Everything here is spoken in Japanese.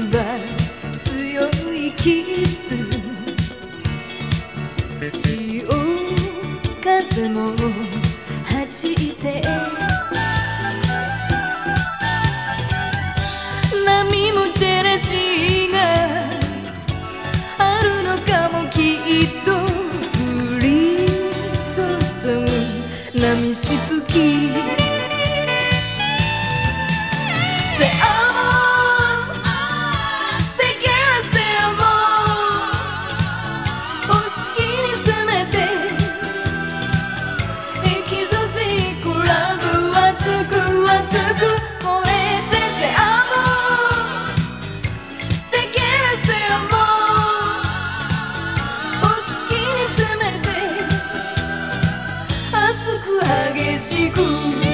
強いキス潮風も弾いて。波もジェラシーがあるのかもきっと降り注ぐ波しぶきしく